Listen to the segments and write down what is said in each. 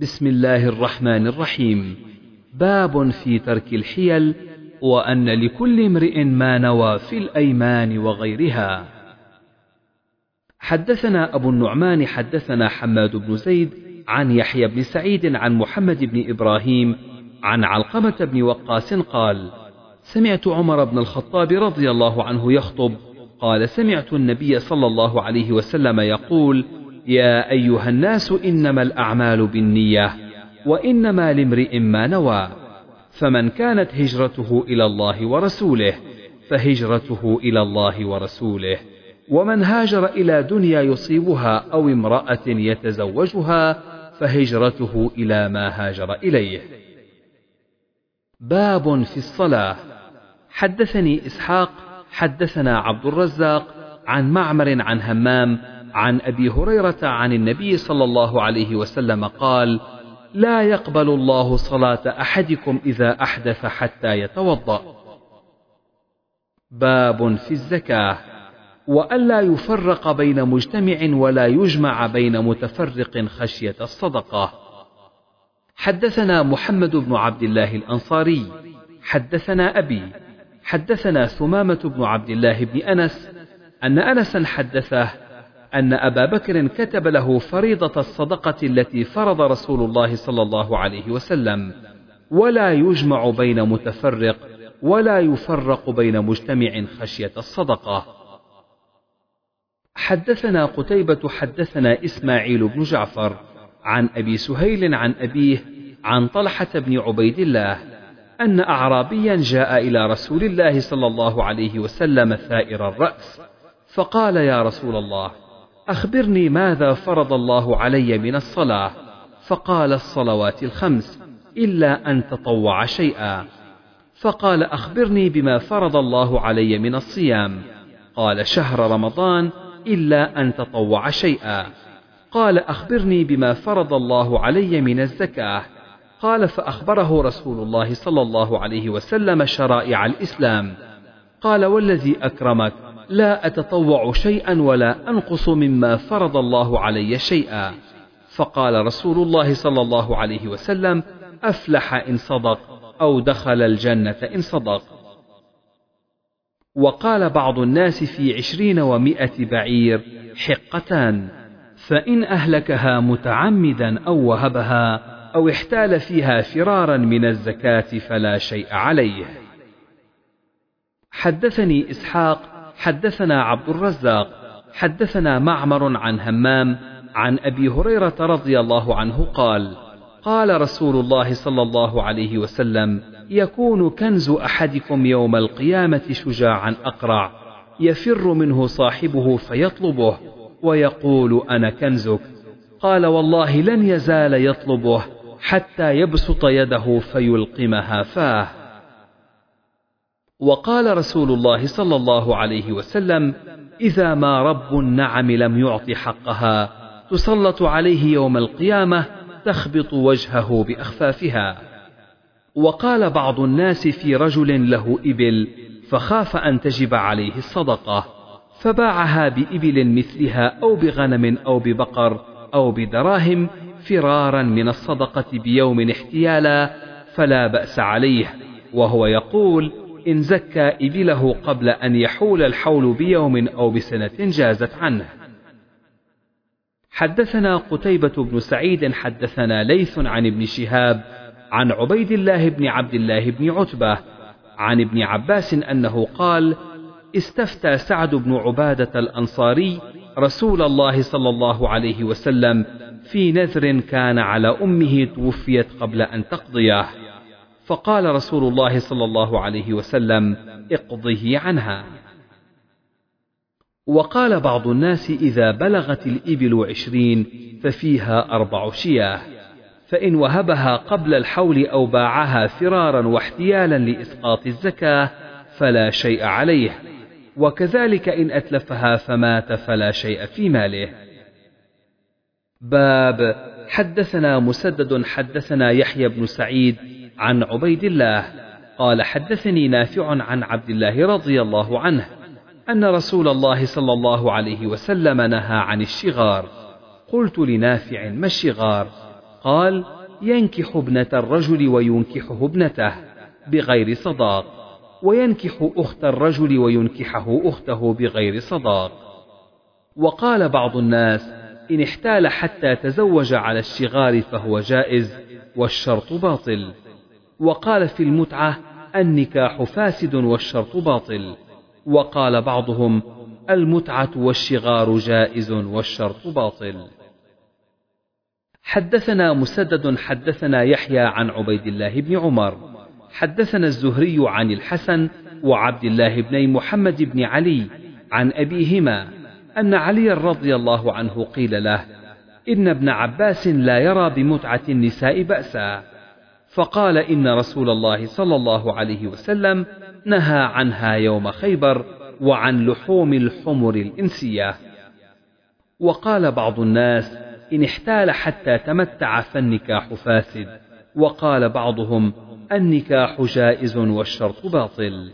بسم الله الرحمن الرحيم. باب في ترك الحيل وأن لكل امرئ ما نوى في الأيمان وغيرها. حدثنا أبو النعمان حدثنا حماد بن زيد عن يحيى بن سعيد عن محمد بن إبراهيم عن علقمة بن وقاص قال سمعت عمر بن الخطاب رضي الله عنه يخطب قال سمعت النبي صلى الله عليه وسلم يقول يا أيها الناس إنما الأعمال بالنية وإنما لامرئ ما نوى فمن كانت هجرته إلى الله ورسوله فهجرته إلى الله ورسوله ومن هاجر إلى دنيا يصيبها أو امرأة يتزوجها فهجرته إلى ما هاجر إليه. باب في الصلاة. حدثني إسحاق حدثنا عبد الرزاق عن معمر عن همام عن أبي هريرة عن النبي صلى الله عليه وسلم قال لا يقبل الله صلاة أحدكم إذا أحدث حتى يتوضأ. باب في الزكاة وألا يفرق بين مجتمع ولا يجمع بين متفرق خشية الصدقة. حدثنا محمد بن عبد الله الأنصاري. حدثنا أبي. حدثنا ثمامة بن عبد الله بن أنس أن أنسا حدثه أن أبا بكر كتب له فريضة الصدقة التي فرض رسول الله صلى الله عليه وسلم. ولا يجمع بين متفرق ولا يفرق بين مجتمع خشية الصدقة. حدثنا قتيبة حدثنا إسماعيل بن جعفر عن أبي سهيل عن أبيه عن طلحة بن عبيد الله أن أعرابيا جاء إلى رسول الله صلى الله عليه وسلم ثائر الرأس فقال يا رسول الله أخبرني ماذا فرض الله علي من الصلاة؟ فقال الصلوات الخمس إلا أن تطوع شيئا. فقال أخبرني بما فرض الله علي من الصيام. قال شهر رمضان إلا أن تطوع شيئا. قال أخبرني بما فرض الله علي من الزكاة. قال فأخبره رسول الله صلى الله عليه وسلم شرائع الإسلام. قال والذي أكرمك؟ لا أتطوع شيئا ولا أنقص مما فرض الله علي شيئا. فقال رسول الله صلى الله عليه وسلم أفلح إن صدق أو دخل الجنة إن صدق. وقال بعض الناس في عشرين ومائة بعير حقتان فإن أهلكها متعمدا أو وهبها أو احتال فيها فرارا من الزكاة فلا شيء عليه. حدثني إسحاق حدثنا عبد الرزاق حدثنا معمر عن همام عن أبي هريرة رضي الله عنه قال قال رسول الله صلى الله عليه وسلم يكون كنز أحدكم يوم القيامة شجاعا أقرع يفر منه صاحبه فيطلبه ويقول أنا كنزك. قال والله لن يزال يطلبه حتى يبسط يده فيلقمها فاه. وقال رسول الله صلى الله عليه وسلم إذا ما رب النعم لم يعط حقها تسلط عليه يوم القيامة تخبط وجهه بأخفافها. وقال بعض الناس في رجل له إبل فخاف أن تجب عليه الصدقة فباعها بإبل مثلها أو بغنم أو ببقر أو بدراهم فرارا من الصدقة بيوم احتيالا فلا بأس عليه وهو يقول إن زكى إبله قبل أن يحول الحول بيوم أو بسنة جازت عنه. حدثنا قتيبة بن سعيد حدثنا ليث عن ابن شهاب عن عبيد الله بن عبد الله بن عتبة عن ابن عباس أنه قال استفتى سعد بن عبادة الأنصاري رسول الله صلى الله عليه وسلم في نذر كان على أمه توفيت قبل أن تقضيه. فقال رسول الله صلى الله عليه وسلم اقضه عنها. وقال بعض الناس إذا بلغت الإبل عشرين ففيها أربع شياه فإن وهبها قبل الحول أو باعها فرارا واحتيالا لإسقاط الزكاة فلا شيء عليه وكذلك إن أتلفها فمات فلا شيء في ماله. باب حدثنا مسدد حدثنا يحيى بن سعيد عن عبيد الله قال حدثني نافع عن عبد الله رضي الله عنه أن رسول الله صلى الله عليه وسلم نهى عن الشغار. قلت لنافع ما الشغار؟ قال ينكح ابنة الرجل وينكحه ابنته بغير صداق وينكح أخت الرجل وينكحه أخته بغير صداق. وقال بعض الناس إن احتال حتى تزوج على الشغار فهو جائز والشرط باطل. وقال في المتعة النكاح فاسد والشرط باطل. وقال بعضهم المتعة والشغار جائز والشرط باطل. حدثنا مسدد حدثنا يحيى عن عبيد الله بن عمر. حدثنا الزهري عن الحسن وعبد الله بن محمد بن علي عن أبيهما أن علي رضي الله عنه قيل له إن ابن عباس لا يرى بمتعة النساء بأسا. فقال إن رسول الله صلى الله عليه وسلم نهى عنها يوم خيبر وعن لحوم الحمر الإنسية. وقال بعض الناس إن احتال حتى تمتع فالنكاح فاسد. وقال بعضهم النكاح جائز والشرط باطل.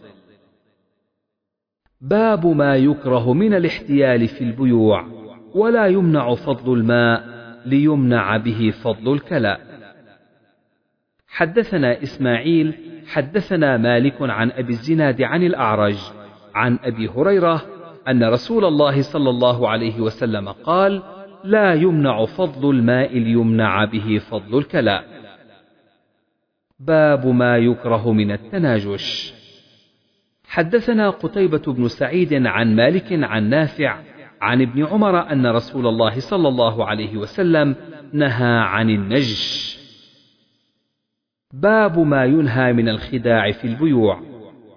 باب ما يكره من الاحتيال في البيوع. ولا يمنع فضل الماء ليمنع به فضل الكلاء حدثنا إسماعيل حدثنا مالك عن أبي الزناد عن الأعرج عن أبي هريرة أن رسول الله صلى الله عليه وسلم قال لا يمنع فضل الماء ليمنع به فضل الكلاء. باب ما يكره من التناجش. حدثنا قتيبة بن سعيد عن مالك عن نافع عن ابن عمر أن رسول الله صلى الله عليه وسلم نهى عن النجش. باب ما ينهى من الخداع في البيوع.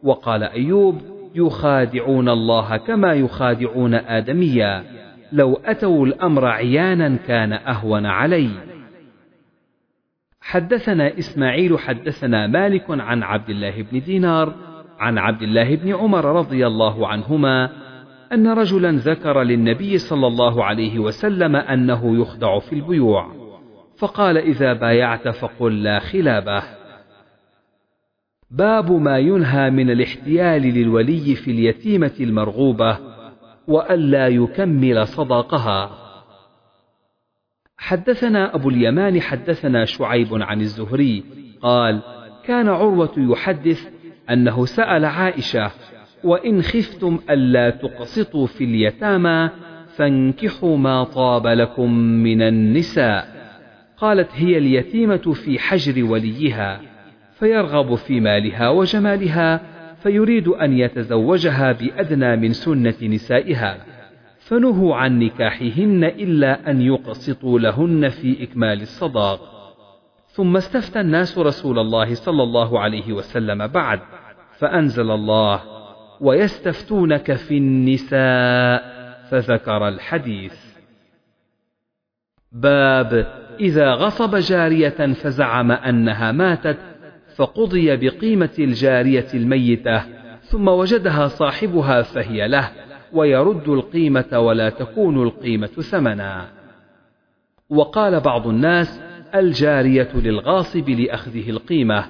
وقال أيوب يخادعون الله كما يخادعون آدميا. لو أتوا الأمر عيانا كان أهون علي. حدثنا إسماعيل حدثنا مالك عن عبد الله بن دينار عن عبد الله بن عمر رضي الله عنهما أن رجلا ذكر للنبي صلى الله عليه وسلم أنه يخدع في البيوع. فقال إذا بايعت فقل لا خلابه باب ما ينهى من الاحتيال للولي في اليتيمة المرغوبة وألا يكمل صداقها. حدثنا أبو اليمان حدثنا شعيب عن الزهري قال كان عروة يحدث أنه سأل عائشة وإن خفتم ألا تقسطوا في اليتامى فانكحوا ما طاب لكم من النساء. قالت هي اليتيمة في حجر وليها فيرغب في مالها وجمالها فيريد أن يتزوجها بأدنى من سنة نسائها. فنهوا عن نكاحهن إلا أن يقسطوا لهن في إكمال الصداق. ثم استفتى الناس رسول الله صلى الله عليه وسلم بعد فأنزل الله ويستفتونك في النساء فذكر الحديث. باب إذا غصب جارية فزعم أنها ماتت فقضي بقيمة الجارية الميتة ثم وجدها صاحبها فهي له ويرد القيمة ولا تكون القيمة ثمنا. وقال بعض الناس الجارية للغاصب لأخذه القيمة.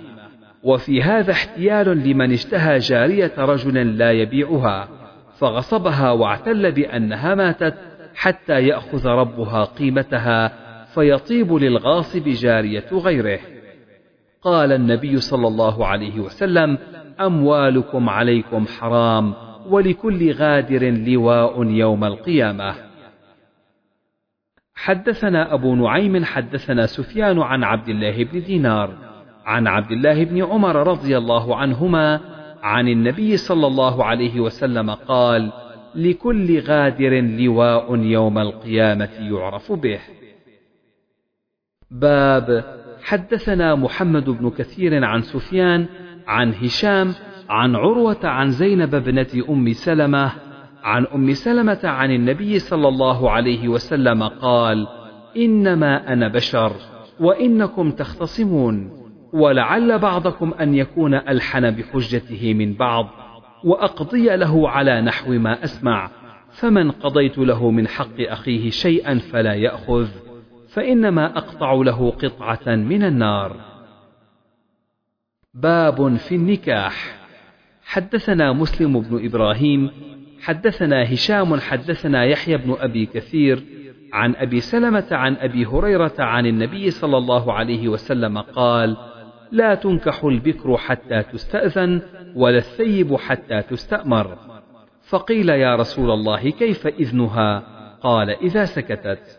وفي هذا احتيال لمن اشتهى جارية رجل لا يبيعها فغصبها واعتل بأنها ماتت حتى يأخذ ربها قيمتها فيطيب للغاصب جارية غيره. قال النبي صلى الله عليه وسلم أموالكم عليكم حرام ولكل غادر لواء يوم القيامة. حدثنا أبو نعيم حدثنا سفيان عن عبد الله بن دينار عن عبد الله بن عمر رضي الله عنهما عن النبي صلى الله عليه وسلم قال لكل غادر لواء يوم القيامة يعرف به. باب حدثنا محمد بن كثير عن سفيان عن هشام عن عروة عن زينب ابنة أم سلمة عن أم سلمة عن النبي صلى الله عليه وسلم قال: إنما أنا بشر وإنكم تختصمون ولعل بعضكم أن يكون ألحن بحجته من بعض وأقضي له على نحو ما أسمع فمن قضيت له من حق أخيه شيئا فلا يأخذ. فإنما أقطع له قطعة من النار. باب في النكاح. حدثنا مسلم بن إبراهيم حدثنا هشام حدثنا يحيى بن أبي كثير عن أبي سلمة عن أبي هريرة عن النبي صلى الله عليه وسلم قال لا تنكح البكر حتى تستأذن ولا الثيب حتى تستأمر. فقيل يا رسول الله كيف إذنها؟ قال إذا سكتت.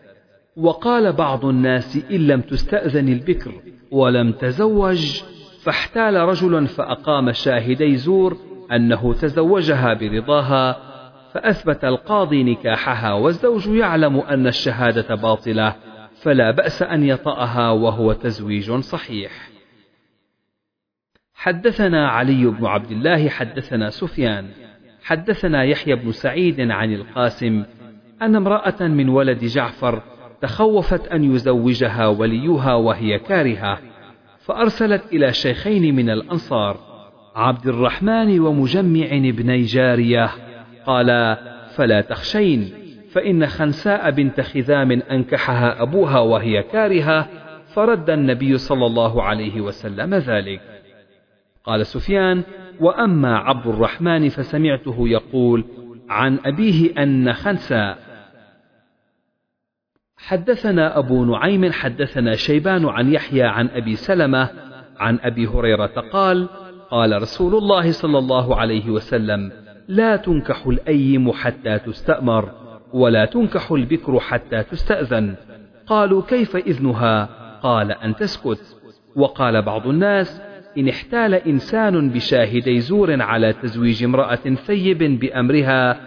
وقال بعض الناس إن لم تستأذن البكر ولم تزوج فاحتال رجل فأقام شاهدي زور أنه تزوجها برضاها فأثبت القاضي نكاحها والزوج يعلم أن الشهادة باطلة فلا بأس أن يطأها وهو تزويج صحيح. حدثنا علي بن عبد الله حدثنا سفيان حدثنا يحيى بن سعيد عن القاسم أن امرأة من ولد جعفر تخوفت أن يزوجها وليها وهي كارهة فأرسلت إلى شيخين من الأنصار عبد الرحمن ومجمع ابني جارية قالا فلا تخشين فإن خنساء بنت خذام أنكحها أبوها وهي كارهة فرد النبي صلى الله عليه وسلم ذلك. قال سفيان وأما عبد الرحمن فسمعته يقول عن أبيه أن خنساء حدثنا أبو نعيم حدثنا شيبان عن يحيى عن أبي سلمة عن أبي هريرة قال قال رسول الله صلى الله عليه وسلم لا تنكح الأيم حتى تستأمر ولا تنكح البكر حتى تستأذن. قالوا كيف إذنها؟ قال أن تسكت. وقال بعض الناس إن احتال إنسان بشاهدي زور على تزويج امرأة ثيب بأمرها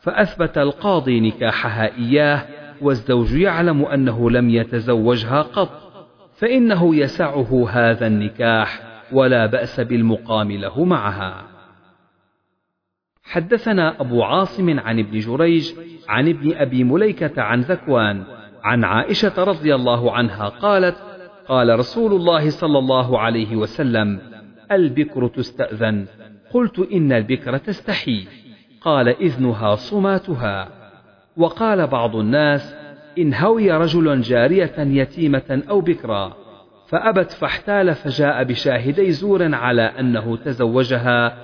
فأثبت القاضي نكاحها إياه والزوج يعلم أنه لم يتزوجها قط فإنه يسعه هذا النكاح ولا بأس بالمقام له معها. حدثنا أبو عاصم عن ابن جريج عن ابن أبي مليكة عن ذكوان عن عائشة رضي الله عنها قالت قال رسول الله صلى الله عليه وسلم البكر تستأذن قلت إن البكر تستحي قال إذنها صماتها. وقال بعض الناس إن هوي رجل جارية يتيمة أو بكرا فأبت فاحتال فجاء بشاهدي زور على أنه تزوجها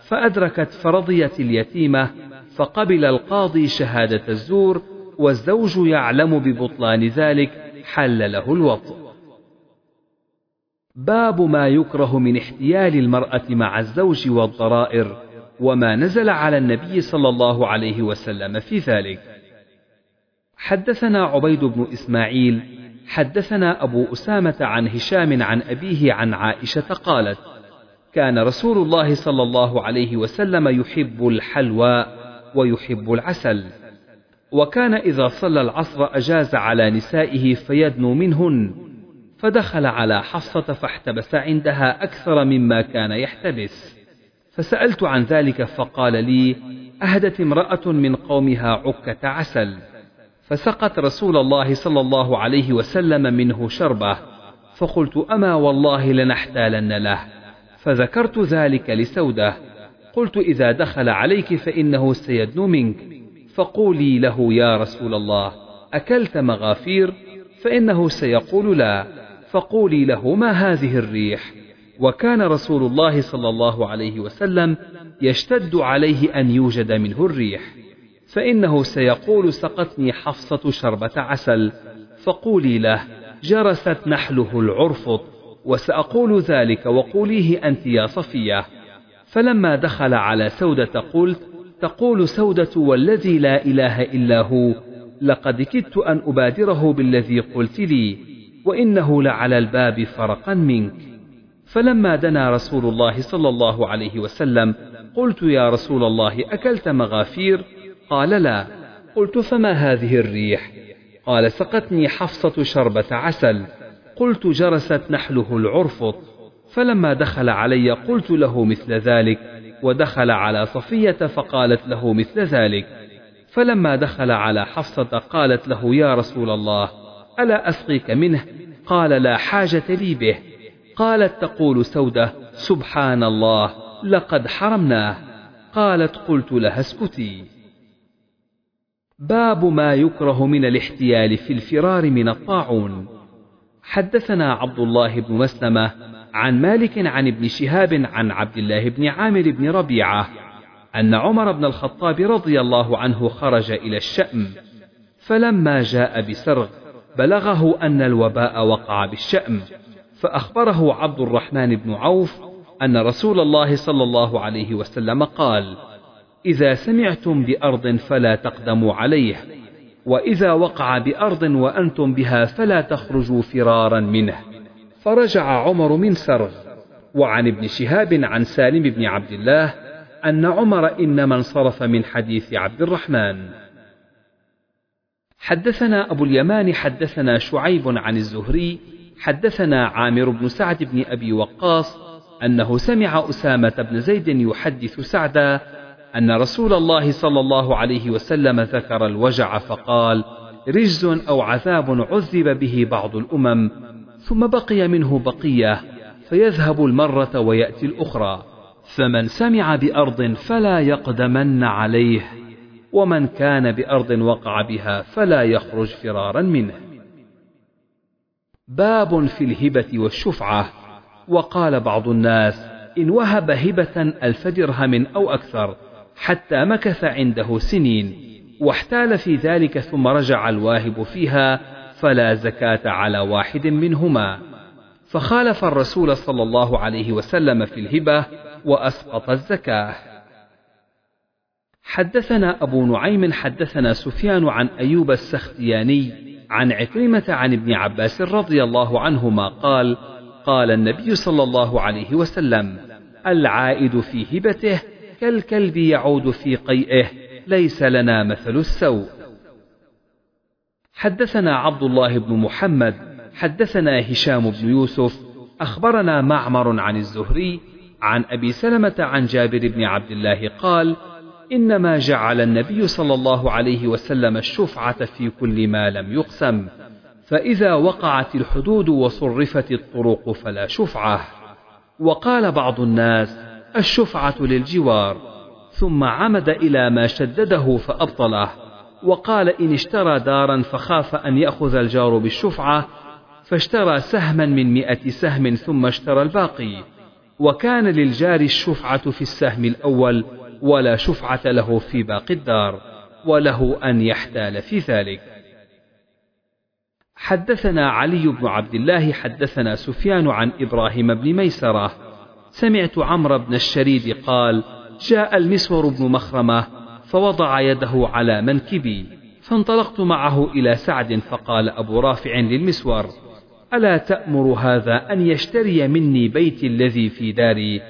فأدركت فرضيت اليتيمة فقبل القاضي شهادة الزور والزوج يعلم ببطلان ذلك حل له الوطء. باب ما يكره من احتيال المرأة مع الزوج والضرائر. وما نزل على النبي صلى الله عليه وسلم في ذلك. حدثنا عبيد بن إسماعيل حدثنا أبو أسامة عن هشام عن أبيه عن عائشة قالت كان رسول الله صلى الله عليه وسلم يحب الحلوى ويحب العسل وكان إذا صلى العصر أجاز على نسائه فيدنو منهن فدخل على حفصة فاحتبس عندها أكثر مما كان يحتبس. فسألت عن ذلك فقال لي أهدت امرأة من قومها عكة عسل. فسقت رسول الله صلى الله عليه وسلم منه شربة. فقلت أما والله لنحتالن له. فذكرت ذلك لسودة. قلت إذا دخل عليك فإنه سيدنو منك. فقولي له يا رسول الله أكلت مغافير؟ فإنه سيقول لا. فقولي له ما هذه الريح؟ وكان رسول الله صلى الله عليه وسلم يشتد عليه أن يوجد منه الريح. فإنه سيقول سقتني حفصة شربة عسل فقولي له جرست نحله العرفط وسأقول ذلك وقوليه أنت يا صفية. فلما دخل على سودة قلت تقول سودة والذي لا إله إلا هو لقد كدت أن أبادره بالذي قلت لي وإنه لعلى الباب فرقا منك. فلما دنا رسول الله صلى الله عليه وسلم قلت يا رسول الله أكلت مغافير؟ قال لا. قلت فما هذه الريح؟ قال سقتني حفصة شربة عسل. قلت جرست نحله العرفط. فلما دخل علي قلت له مثل ذلك ودخل على صفية فقالت له مثل ذلك. فلما دخل على حفصة قالت له يا رسول الله ألا أسقيك منه؟ قال لا حاجة لي به. قالت تقول سودة سبحان الله لقد حرمناه. قالت قلت لها اسكتي. باب ما يكره من الاحتيال في الفرار من الطاعون. حدثنا عبد الله بن مسلمة عن مالك عن ابن شهاب عن عبد الله بن عامر بن ربيعة أن عمر بن الخطاب رضي الله عنه خرج إلى الشأم فلما جاء بسرغ بلغه أن الوباء وقع بالشأم. فأخبره عبد الرحمن بن عوف أن رسول الله صلى الله عليه وسلم قال إذا سمعتم بأرض فلا تقدموا عليه وإذا وقع بأرض وأنتم بها فلا تخرجوا فرارا منه. فرجع عمر من سرغ وعن ابن شهاب عن سالم بن عبد الله أن عمر إنما انصرف من حديث عبد الرحمن. حدثنا أبو اليمان حدثنا شعيب عن الزهري حدثنا عامر بن سعد بن أبي وقاص أنه سمع أسامة بن زيد يحدث سعدا أن رسول الله صلى الله عليه وسلم ذكر الوجع فقال رجز أو عذاب عذب به بعض الأمم ثم بقي منه بقية فيذهب المرة ويأتي الأخرى فمن سمع بأرض فلا يقدمن عليه ومن كان بأرض وقع بها فلا يخرج فرارا منه. باب في الهبة والشفعة. وقال بعض الناس إن وهب هبة ألف درهم أو أكثر حتى مكث عنده سنين واحتال في ذلك ثم رجع الواهب فيها فلا زكاة على واحد منهما. فخالف الرسول صلى الله عليه وسلم في الهبة وأسقط الزكاة. حدثنا أبو نعيم حدثنا سفيان عن أيوب السختياني عن عكرمة عن ابن عباس رضي الله عنهما قال قال النبي صلى الله عليه وسلم العائد في هبته كالكلب يعود في قيئه ليس لنا مثل السوء. حدثنا عبد الله بن محمد حدثنا هشام بن يوسف أخبرنا معمر عن الزهري عن أبي سلمة عن جابر بن عبد الله قال إنما جعل النبي صلى الله عليه وسلم الشفعة في كل ما لم يقسم فإذا وقعت الحدود وصرفت الطرق فلا شفعة. وقال بعض الناس الشفعة للجوار ثم عمد إلى ما شدده فأبطله وقال إن اشترى دارا فخاف أن يأخذ الجار بالشفعة فاشترى سهما من مئة سهم ثم اشترى الباقي. وكان للجار الشفعة في السهم الأول ولا شفعة له في باقي الدار وله أن يحتال في ذلك. حدثنا علي بن عبد الله حدثنا سفيان عن إبراهيم بن ميسرة. سمعت عمرو بن الشريد قال جاء المسور بن مخرمة فوضع يده على منكبي فانطلقت معه إلى سعد فقال أبو رافع للمسور ألا تأمر هذا أن يشتري مني بيتي الذي في داري؟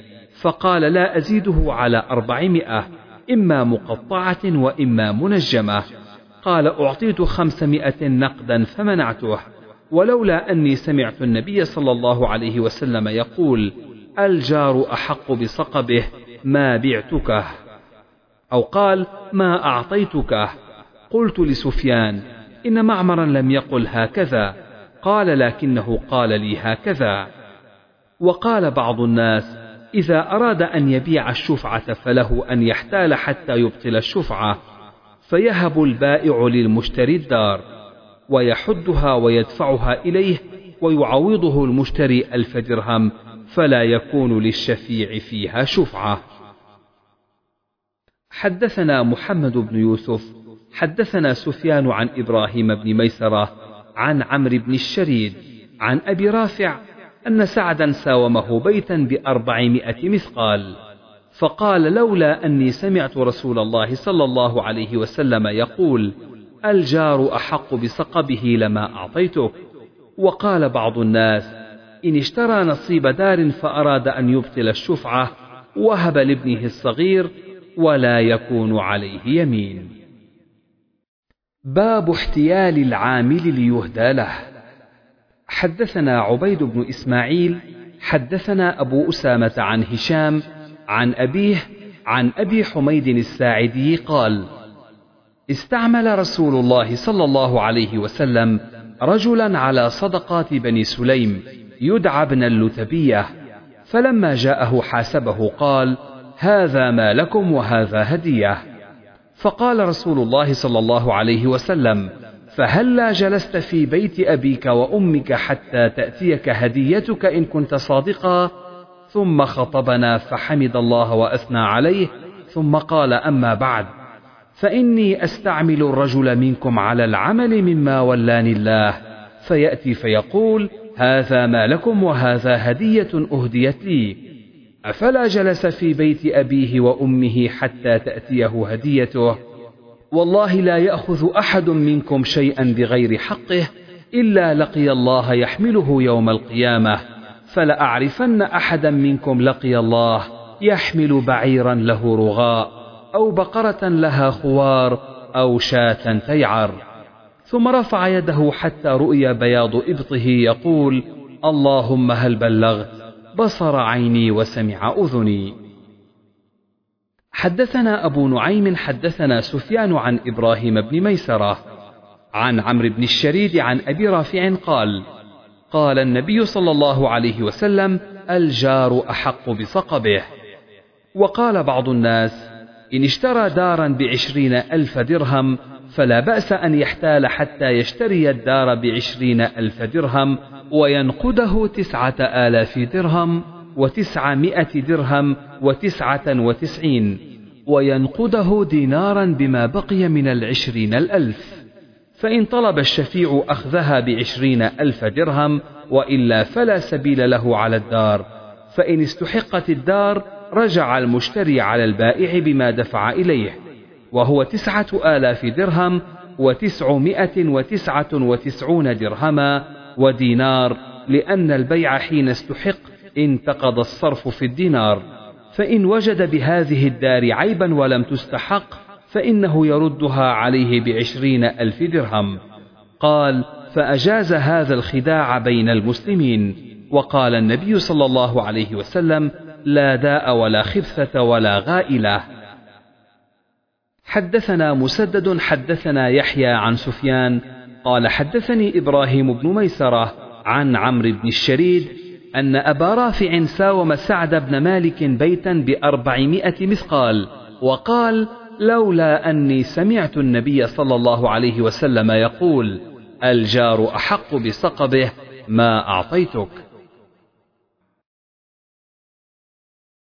فقال لا أزيده على أربعمائة إما مقطعة وإما منجمة. قال أعطيت خمسمائة نقدا فمنعته ولولا أني سمعت النبي صلى الله عليه وسلم يقول الجار أحق بصقبه ما بعتكه أو قال ما أعطيتكه قلت لسفيان إن معمرا لم يقل هكذا. قال لكنه قال لي هكذا. وقال بعض الناس إذا أراد أن يبيع الشفعة فله أن يحتال حتى يبطل الشفعة فيهب البائع للمشتري الدار ويحدها ويدفعها إليه ويعوضه المشتري ألف درهم فلا يكون للشفيع فيها شفعة. حدثنا محمد بن يوسف، حدثنا سفيان عن إبراهيم بن ميسرة، عن عمرو بن الشريد، عن أبي رافع أن سعدا ساومه بيتا بأربعمائة مثقال، فقال لولا أني سمعت رسول الله صلى الله عليه وسلم يقول: الجار أحق بصقبه لما أعطيتك، وقال بعض الناس: إن اشترى نصيب دار فأراد أن يبطل الشفعة وهب لابنه الصغير ولا يكون عليه يمين. باب احتيال العامل ليهدى له. حدثنا عبيد بن إسماعيل حدثنا أبو أسامة عن هشام عن أبيه عن أبي حميد الساعدي قال: استعمل رسول الله صلى الله عليه وسلم رجلا على صدقات بني سليم يدعى ابن اللتبية فلما جاءه حاسبه قال هذا ما لكم وهذا هدية فقال رسول الله صلى الله عليه وسلم فهلا جلست في بيت أبيك وأمك حتى تأتيك هديتك إن كنت صادقا ثم خطبنا فحمد الله وأثنى عليه ثم قال أما بعد فإني أستعمل الرجل منكم على العمل مما ولاني الله. فيأتي فيقول هذا ما لكم وهذا هدية أهديت لي. أفلا جلس في بيت أبيه وأمه حتى تأتيه هديته؟ والله لا يأخذ أحد منكم شيئا بغير حقه إلا لقي الله يحمله يوم القيامة فلأعرفن أحدا منكم لقي الله يحمل بعيرا له رغاء أو بقرة لها خوار أو شاة تيعر. ثم رفع يده حتى رؤي بياض إبطه يقول اللهم هل بلغت؟ بصر عيني وسمع أذني. حدثنا أبو نعيم حدثنا سفيان عن إبراهيم بن ميسرة عن عمرو بن الشريد عن أبي رافع قال قال النبي صلى الله عليه وسلم الجار أحق بصقبه وقال بعض الناس إن اشترى دارا بعشرين ألف درهم فلا بأس أن يحتال حتى يشتري الدار بعشرين ألف درهم وينقده تسعة آلاف درهم. وتسعمائة درهم وتسعة وتسعين وينقده دينارا بما بقي من العشرين الألف. فإن طلب الشفيع أخذها بعشرين ألف درهم وإلا فلا سبيل له على الدار. فإن استحقت الدار رجع المشتري على البائع بما دفع إليه. وهو تسعة آلاف درهم وتسعمائة وتسعة وتسعون درهما ودينار لأن البيع حين استحق انتقض الصرف في الدينار فإن وجد بهذه الدار عيبا ولم تستحق فإنه يردها عليه بعشرين ألف درهم. قال فأجاز هذا الخداع بين المسلمين. وقال النبي صلى الله عليه وسلم لا داء ولا خبثة ولا غائلة. حدثنا مسدد حدثنا يحيى عن سفيان قال حدثني إبراهيم بن ميسرة عن عمرو بن الشريد أن أبا رافع ساوم سعد بن مالك بيتا بأربعمائة مثقال وقال لولا أني سمعت النبي صلى الله عليه وسلم يقول الجار أحق بصقبه ما أعطيتك